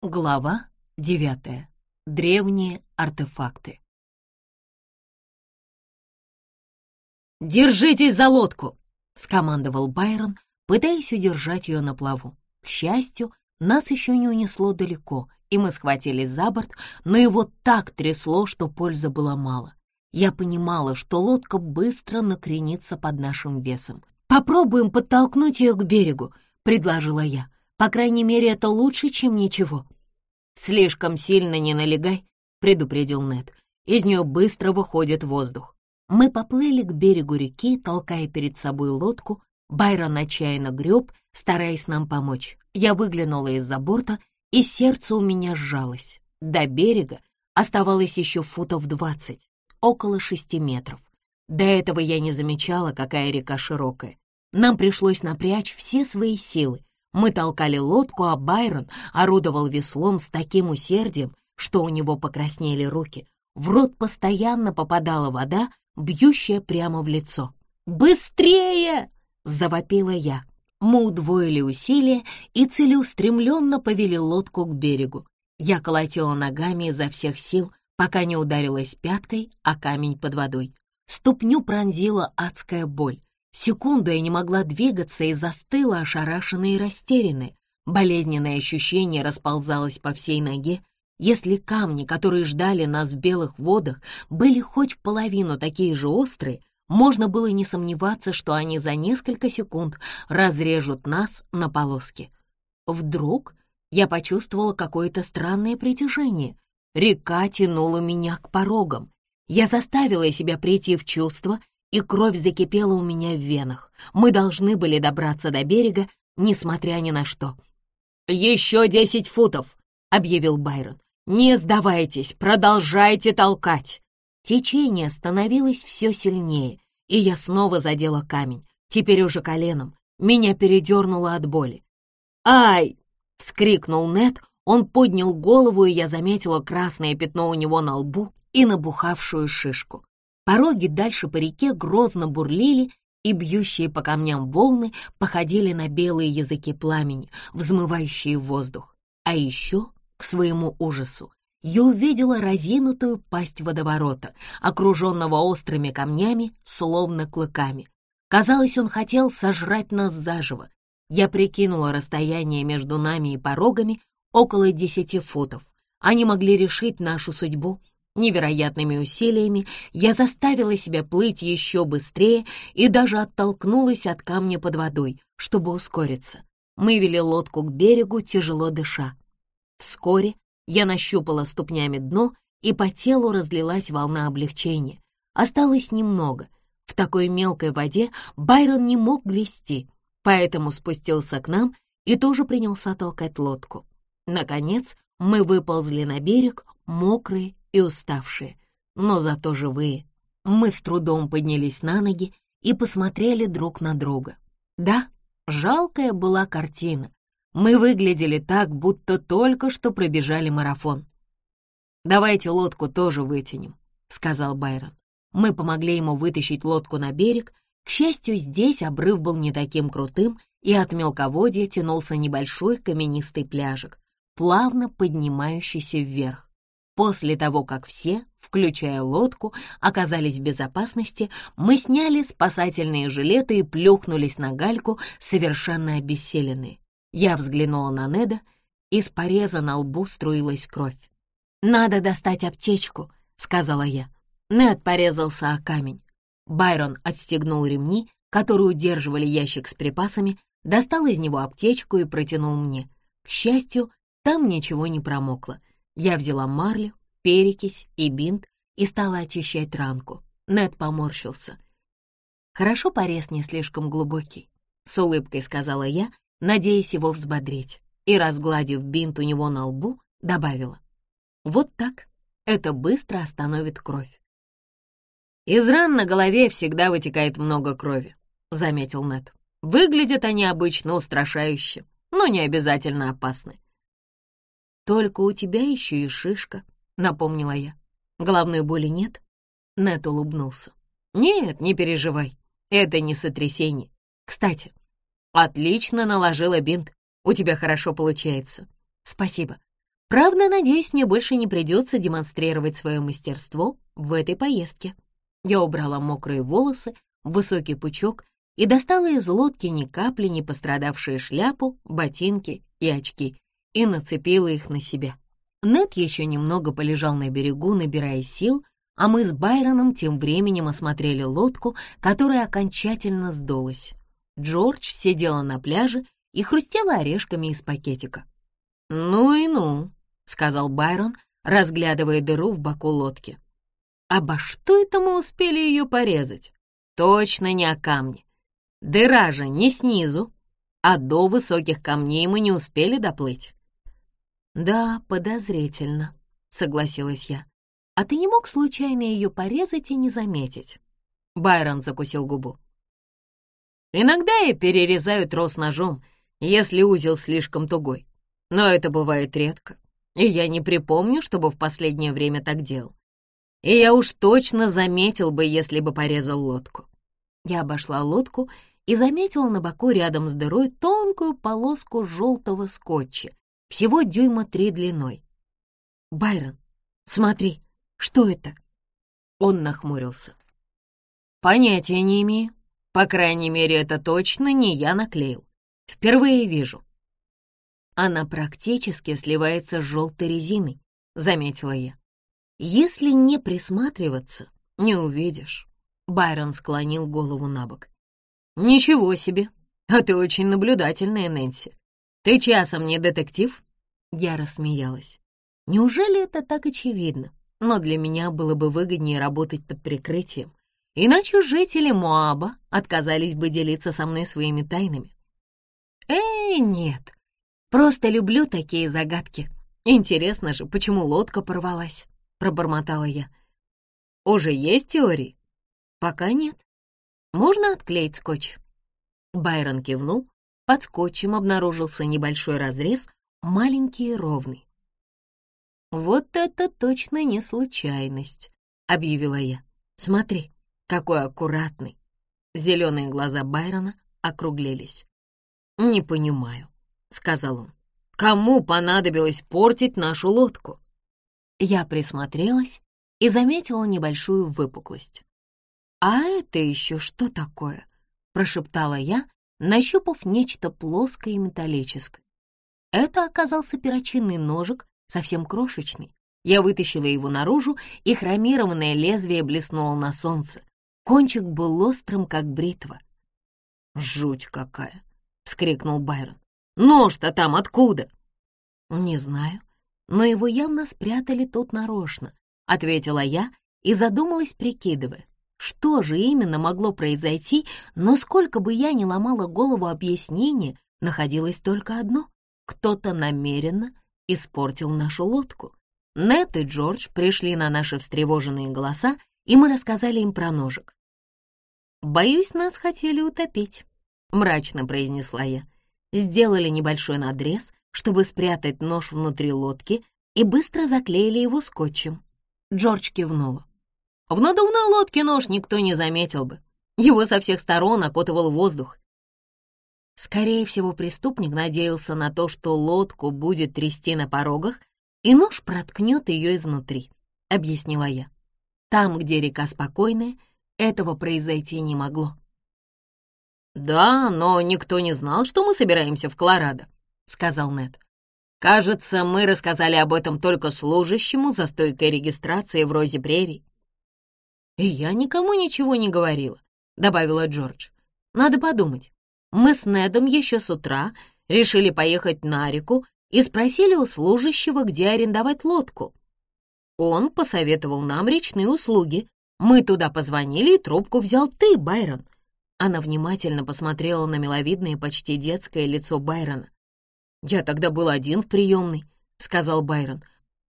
Глава девятая. Древние артефакты. «Держитесь за лодку!» — скомандовал Байрон, пытаясь удержать ее на плаву. К счастью, нас еще не унесло далеко, и мы схватились за борт, но его так трясло, что пользы было мало. Я понимала, что лодка быстро накренится под нашим весом. «Попробуем подтолкнуть ее к берегу», — предложила я. По крайней мере, это лучше, чем ничего. Слишком сильно не налегай, предупредил Нед. Из нее быстро выходит воздух. Мы поплыли к берегу реки, толкая перед собой лодку. Байрон отчаянно греб, стараясь нам помочь. Я выглянула из-за борта, и сердце у меня сжалось. До берега оставалось еще футов двадцать, около шести метров. До этого я не замечала, какая река широкая. Нам пришлось напрячь все свои силы, мы толкали лодку, а Байрон орудовал веслом с таким усердием, что у него покраснели руки. В рот постоянно попадала вода, бьющая прямо в лицо. «Быстрее!» — завопила я. Мы удвоили усилия и целеустремленно повели лодку к берегу. Я колотила ногами изо всех сил, пока не ударилась пяткой о камень под водой. Ступню пронзила адская боль. Секунду я не могла двигаться и застыла, ошарашенная и растерянная. Болезненное ощущение расползалось по всей ноге. Если камни, которые ждали нас в белых водах, были хоть в половину такие же острые, можно было не сомневаться, что они за несколько секунд разрежут нас на полоски. Вдруг я почувствовала какое-то странное притяжение. Река тянула меня к порогам. Я заставила себя прийти в чувство и кровь закипела у меня в венах. Мы должны были добраться до берега, несмотря ни на что. «Еще десять футов!» — объявил Байрон. «Не сдавайтесь, продолжайте толкать!» Течение становилось все сильнее, и я снова задела камень, теперь уже коленом. Меня передернуло от боли. «Ай!» — вскрикнул Нед. Он поднял голову, и я заметила красное пятно у него на лбу и набухавшую шишку. Пороги дальше по реке грозно бурлили, и бьющие по камням волны походили на белые языки пламени, взмывающие воздух. А еще, к своему ужасу, я увидела разинутую пасть водоворота, окруженного острыми камнями, словно клыками. Казалось, он хотел сожрать нас заживо. Я прикинула расстояние между нами и порогами около десяти футов. Они могли решить нашу судьбу Невероятными усилиями я заставила себя плыть еще быстрее и даже оттолкнулась от камня под водой, чтобы ускориться. Мы вели лодку к берегу, тяжело дыша. Вскоре я нащупала ступнями дно, и по телу разлилась волна облегчения. Осталось немного. В такой мелкой воде Байрон не мог грести, поэтому спустился к нам и тоже принялся толкать лодку. Наконец мы выползли на берег, мокрые и уставшие, но зато живые. Мы с трудом поднялись на ноги и посмотрели друг на друга. Да, жалкая была картина. Мы выглядели так, будто только что пробежали марафон. «Давайте лодку тоже вытянем», — сказал Байрон. Мы помогли ему вытащить лодку на берег. К счастью, здесь обрыв был не таким крутым, и от мелководья тянулся небольшой каменистый пляжик, плавно поднимающийся вверх. После того, как все, включая лодку, оказались в безопасности, мы сняли спасательные жилеты и плюхнулись на гальку, совершенно обессиленные. Я взглянула на Неда, из пореза на лбу струилась кровь. «Надо достать аптечку», — сказала я. Нед порезался о камень. Байрон отстегнул ремни, которые удерживали ящик с припасами, достал из него аптечку и протянул мне. К счастью, там ничего не промокло. Я взяла марлю, перекись и бинт и стала очищать ранку. Нед поморщился. «Хорошо порез не слишком глубокий», — с улыбкой сказала я, надеясь его взбодрить, и, разгладив бинт у него на лбу, добавила. «Вот так. Это быстро остановит кровь». «Из ран на голове всегда вытекает много крови», — заметил Нед. «Выглядят они обычно устрашающе, но не обязательно опасны. Только у тебя еще и шишка», — напомнила я. «Головной боли нет?» Нет улыбнулся. «Нет, не переживай, это не сотрясение. Кстати, отлично наложила бинт, у тебя хорошо получается. Спасибо. Правда, надеюсь, мне больше не придется демонстрировать свое мастерство в этой поездке. Я убрала мокрые волосы, высокий пучок и достала из лодки ни капли не пострадавшие шляпу, ботинки и очки и нацепила их на себя. Нед еще немного полежал на берегу, набирая сил, а мы с Байроном тем временем осмотрели лодку, которая окончательно сдулась. Джордж сидела на пляже и хрустела орешками из пакетика. «Ну и ну», — сказал Байрон, разглядывая дыру в боку лодки. «Обо что это мы успели ее порезать? Точно не о камне. Дыра же не снизу, а до высоких камней мы не успели доплыть». «Да, подозрительно», — согласилась я. «А ты не мог случайно ее порезать и не заметить?» Байрон закусил губу. «Иногда я перерезаю трос ножом, если узел слишком тугой, но это бывает редко, и я не припомню, чтобы в последнее время так делал. И я уж точно заметил бы, если бы порезал лодку». Я обошла лодку и заметила на боку рядом с дырой тонкую полоску желтого скотча, всего дюйма три длиной. «Байрон, смотри, что это?» Он нахмурился. «Понятия не имею. По крайней мере, это точно не я наклеил. Впервые вижу». «Она практически сливается с желтой резиной», — заметила я. «Если не присматриваться, не увидишь». Байрон склонил голову на бок. «Ничего себе! А ты очень наблюдательная, Нэнси. «Ты часом не детектив?» Я рассмеялась. «Неужели это так очевидно? Но для меня было бы выгоднее работать под прикрытием. Иначе жители Моаба отказались бы делиться со мной своими тайнами». «Эй, нет, просто люблю такие загадки. Интересно же, почему лодка порвалась?» — пробормотала я. «Уже есть теории?» «Пока нет. Можно отклеить скотч?» Байрон кивнул, под скотчем обнаружился небольшой разрез, маленький и ровный. «Вот это точно не случайность», — объявила я. «Смотри, какой аккуратный». Зеленые глаза Байрона округлились. «Не понимаю», — сказал он. «Кому понадобилось портить нашу лодку?» Я присмотрелась и заметила небольшую выпуклость. «А это еще что такое?» — прошептала я, нащупав нечто плоское и металлическое. Это оказался перочинный ножик, совсем крошечный. Я вытащила его наружу, и хромированное лезвие блеснуло на солнце. Кончик был острым, как бритва. «Жуть какая!» — вскрикнул Байрон. «Нож-то там откуда?» «Не знаю, но его явно спрятали тут нарочно», — ответила я и задумалась, прикидывая. Что же именно могло произойти, но сколько бы я ни ломала голову объяснения, находилось только одно. Кто-то намеренно испортил нашу лодку. Нет и Джордж пришли на наши встревоженные голоса, и мы рассказали им про ножик. «Боюсь, нас хотели утопить», — мрачно произнесла я. Сделали небольшой надрез, чтобы спрятать нож внутри лодки, и быстро заклеили его скотчем. Джордж кивнула. В надувной лодке нож никто не заметил бы. Его со всех сторон окутывал воздух. Скорее всего, преступник надеялся на то, что лодку будет трясти на порогах, и нож проткнет ее изнутри, — объяснила я. Там, где река спокойная, этого произойти не могло. «Да, но никто не знал, что мы собираемся в Колорадо», — сказал Нед. «Кажется, мы рассказали об этом только служащему за стойкой регистрации в Розе Прерий. «И я никому ничего не говорила», — добавила Джордж. «Надо подумать. Мы с Недом еще с утра решили поехать на реку и спросили у служащего, где арендовать лодку. Он посоветовал нам речные услуги. Мы туда позвонили, и трубку взял ты, Байрон». Она внимательно посмотрела на миловидное, почти детское лицо Байрона. «Я тогда был один в приемной», — сказал Байрон.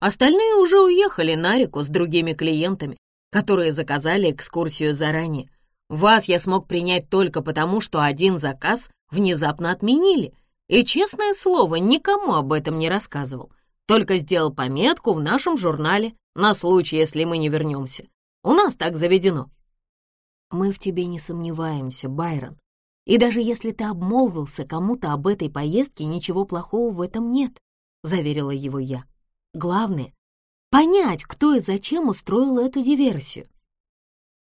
«Остальные уже уехали на реку с другими клиентами которые заказали экскурсию заранее. Вас я смог принять только потому, что один заказ внезапно отменили. И, честное слово, никому об этом не рассказывал. Только сделал пометку в нашем журнале на случай, если мы не вернемся. У нас так заведено. Мы в тебе не сомневаемся, Байрон. И даже если ты обмолвился кому-то об этой поездке, ничего плохого в этом нет, — заверила его я. Главное — понять, кто и зачем устроил эту диверсию.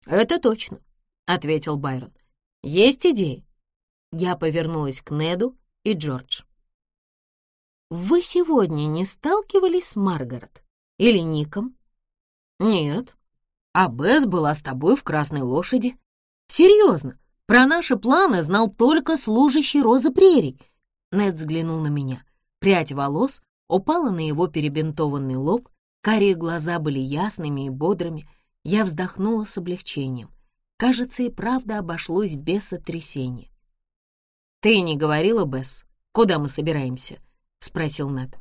«Это точно», — ответил Байрон. «Есть идеи?» Я повернулась к Неду и Джордж. «Вы сегодня не сталкивались с Маргарет или Ником?» «Нет. А Бесс была с тобой в Красной Лошади. Серьезно, про наши планы знал только служащий Розы Прерий». Нед взглянул на меня. Прядь волос упала на его перебинтованный лоб, карие глаза были ясными и бодрыми. Я вздохнула с облегчением. Кажется, и правда обошлось без сотрясения. «Ты не говорила, Бесс, куда мы собираемся?» — спросил Нед.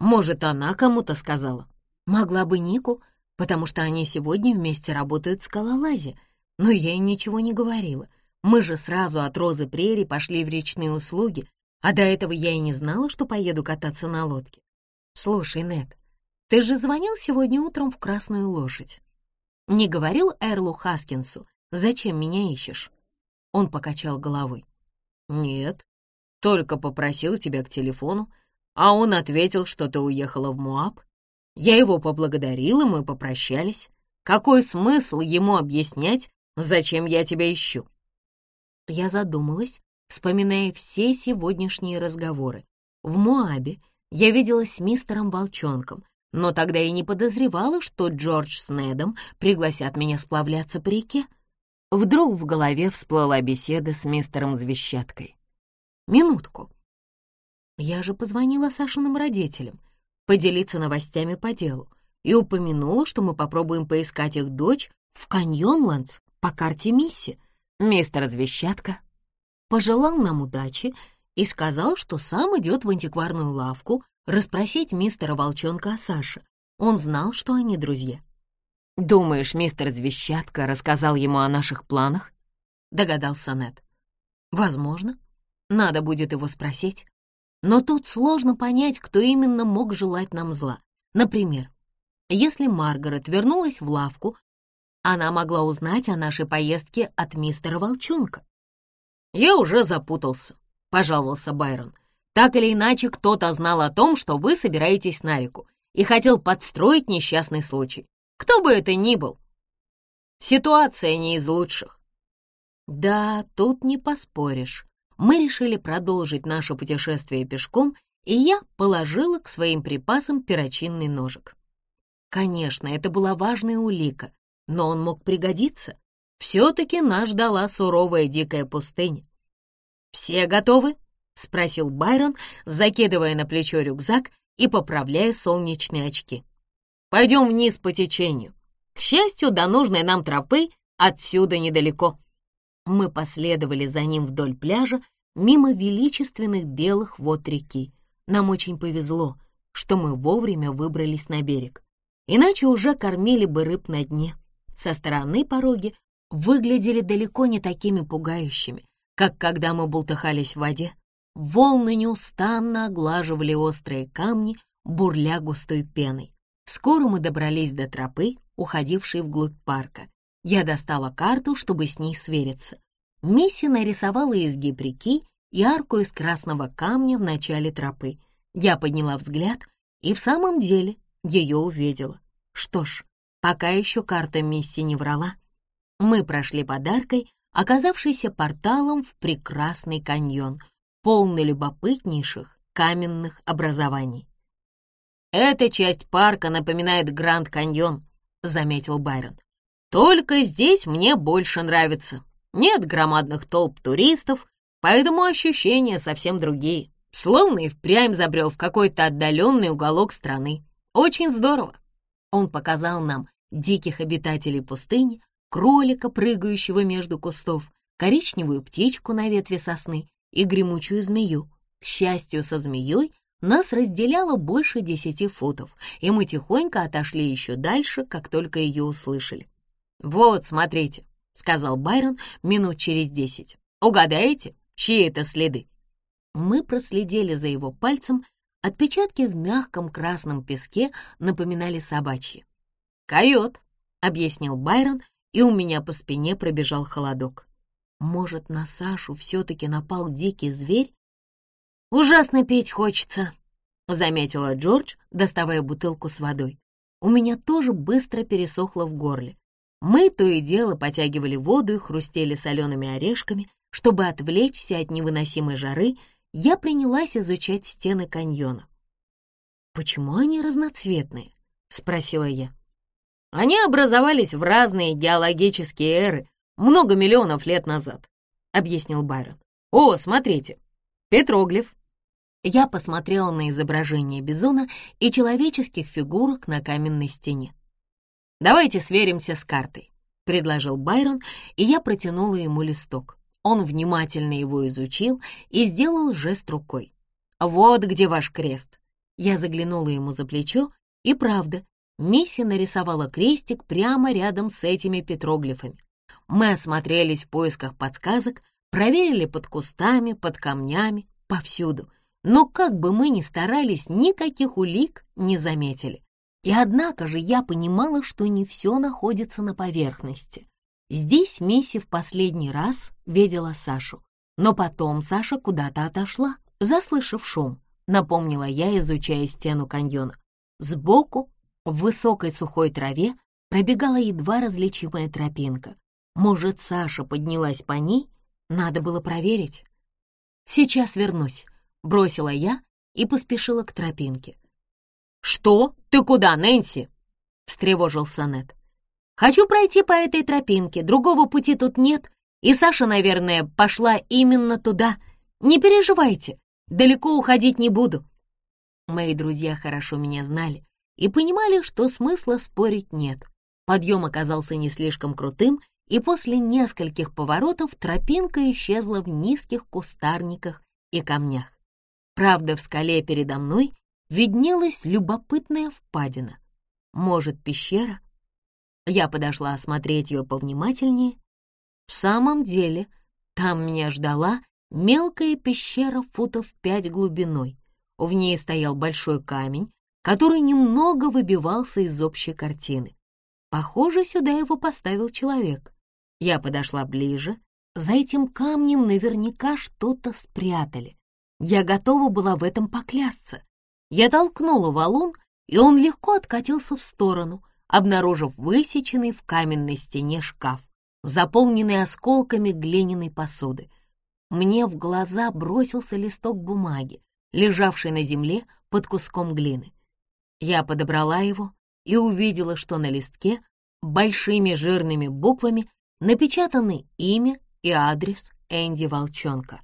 «Может, она кому-то сказала?» «Могла бы Нику, потому что они сегодня вместе работают в скалолазе, но я ей ничего не говорила. Мы же сразу от Розы Прери пошли в речные услуги, а до этого я и не знала, что поеду кататься на лодке. Слушай, Нед, ты же звонил сегодня утром в Красную Лошадь. Не говорил Эрлу Хаскинсу, зачем меня ищешь?» Он покачал головой. «Нет, только попросил тебя к телефону, а он ответил, что ты уехала в Муаб. Я его поблагодарил, и мы попрощались. Какой смысл ему объяснять, зачем я тебя ищу?» Я задумалась, вспоминая все сегодняшние разговоры. В Муабе я виделась с мистером Волчонком, но тогда я не подозревала, что Джордж с Недом пригласят меня сплавляться по реке. Вдруг в голове всплыла беседа с мистером Звещаткой. Минутку. Я же позвонила Сашиным родителям, поделиться новостями по делу, и упомянула, что мы попробуем поискать их дочь в Каньонландс по карте Мисси. Мистер Звещатка пожелал нам удачи и сказал, что сам идет в антикварную лавку расспросить мистера Волчонка о Саше. Он знал, что они друзья. «Думаешь, мистер Звещатка рассказал ему о наших планах?» — догадался Нед. «Возможно. Надо будет его спросить. Но тут сложно понять, кто именно мог желать нам зла. Например, если Маргарет вернулась в лавку, она могла узнать о нашей поездке от мистера Волчонка. «Я уже запутался», — пожаловался Байрон. «Так или иначе, кто-то знал о том, что вы собираетесь на реку, и хотел подстроить несчастный случай. Кто бы это ни был. Ситуация не из лучших. Да, тут не поспоришь. Мы решили продолжить наше путешествие пешком, и я положила к своим припасам перочинный ножик. Конечно, это была важная улика, но он мог пригодиться. Все-таки нас ждала суровая дикая пустыня. «Все готовы?» — спросил Байрон, закидывая на плечо рюкзак и поправляя солнечные очки. Пойдем вниз по течению. К счастью, до нужной нам тропы отсюда недалеко. Мы последовали за ним вдоль пляжа, мимо величественных белых вод реки. Нам очень повезло, что мы вовремя выбрались на берег. Иначе уже кормили бы рыб на дне. Со стороны пороги выглядели далеко не такими пугающими, как когда мы бултыхались в воде. Волны неустанно оглаживали острые камни, бурля густой пеной. Скоро мы добрались до тропы, уходившей вглубь парка. Я достала карту, чтобы с ней свериться. Мисси нарисовала изгиб реки и арку из красного камня в начале тропы. Я подняла взгляд и в самом деле ее увидела. Что ж, пока еще карта Мисси не врала. Мы прошли подаркой, оказавшийся порталом в прекрасный каньон, полный любопытнейших каменных образований. «Эта часть парка напоминает Гранд Каньон», — заметил Байрон. «Только здесь мне больше нравится. Нет громадных толп туристов, поэтому ощущения совсем другие. Словно и впрямь забрел в какой-то отдаленный уголок страны. Очень здорово». Он показал нам диких обитателей пустыни, кролика, прыгающего между кустов, коричневую птичку на ветви сосны и гремучую змею. К счастью, со змеей нас разделяло больше десяти футов, и мы тихонько отошли еще дальше, как только ее услышали. «Вот, смотрите», — сказал Байрон минут через десять. «Угадаете, чьи это следы?» Мы проследили за его пальцем, отпечатки в мягком красном песке напоминали собачьи. «Койот», — объяснил Байрон, и у меня по спине пробежал холодок. Может, на Сашу все-таки напал дикий зверь? Ужасно пить хочется. — заметила Джордж, доставая бутылку с водой. У меня тоже быстро пересохло в горле. Мы то и дело потягивали воду и хрустели солеными орешками. Чтобы отвлечься от невыносимой жары, я принялась изучать стены каньона. «Почему они разноцветные?» — спросила я. «Они образовались в разные геологические эры много миллионов лет назад», — объяснил Байрон. «О, смотрите, петроглиф». Я посмотрела на изображение бизона и человеческих фигурок на каменной стене. «Давайте сверимся с картой», — предложил Байрон, и я протянула ему листок. Он внимательно его изучил и сделал жест рукой. «Вот где ваш крест». Я заглянула ему за плечо, и правда, Мисси нарисовала крестик прямо рядом с этими петроглифами. Мы осмотрелись в поисках подсказок, проверили под кустами, под камнями, повсюду. Но как бы мы ни старались, никаких улик не заметили. И однако же я понимала, что не все находится на поверхности. Здесь Мисси в последний раз видела Сашу. Но потом Саша куда-то отошла, заслышав шум, напомнила я, изучая стену каньона. Сбоку, в высокой сухой траве, пробегала едва различимая тропинка. Может, Саша поднялась по ней? Надо было проверить. «Сейчас вернусь», — бросила я и поспешила к тропинке. «Что? Ты куда, Нэнси?» — встревожился Нед. «Хочу пройти по этой тропинке, другого пути тут нет, и Саша, наверное, пошла именно туда. Не переживайте, далеко уходить не буду». Мои друзья хорошо меня знали и понимали, что смысла спорить нет. Подъем оказался не слишком крутым, и после нескольких поворотов тропинка исчезла в низких кустарниках и камнях. Правда, в скале передо мной виднелась любопытная впадина. Может, пещера? Я подошла осмотреть ее повнимательнее. В самом деле, там меня ждала мелкая пещера футов пять глубиной. В ней стоял большой камень, который немного выбивался из общей картины. Похоже, сюда его поставил человек. Я подошла ближе. За этим камнем наверняка что-то спрятали. Я готова была в этом поклясться. Я толкнула валун, и он легко откатился в сторону, обнаружив высеченный в каменной стене шкаф, заполненный осколками глиняной посуды. Мне в глаза бросился листок бумаги, лежавший на земле под куском глины. Я подобрала его и увидела, что на листке большими жирными буквами напечатаны имя и адрес Энди Волчонка.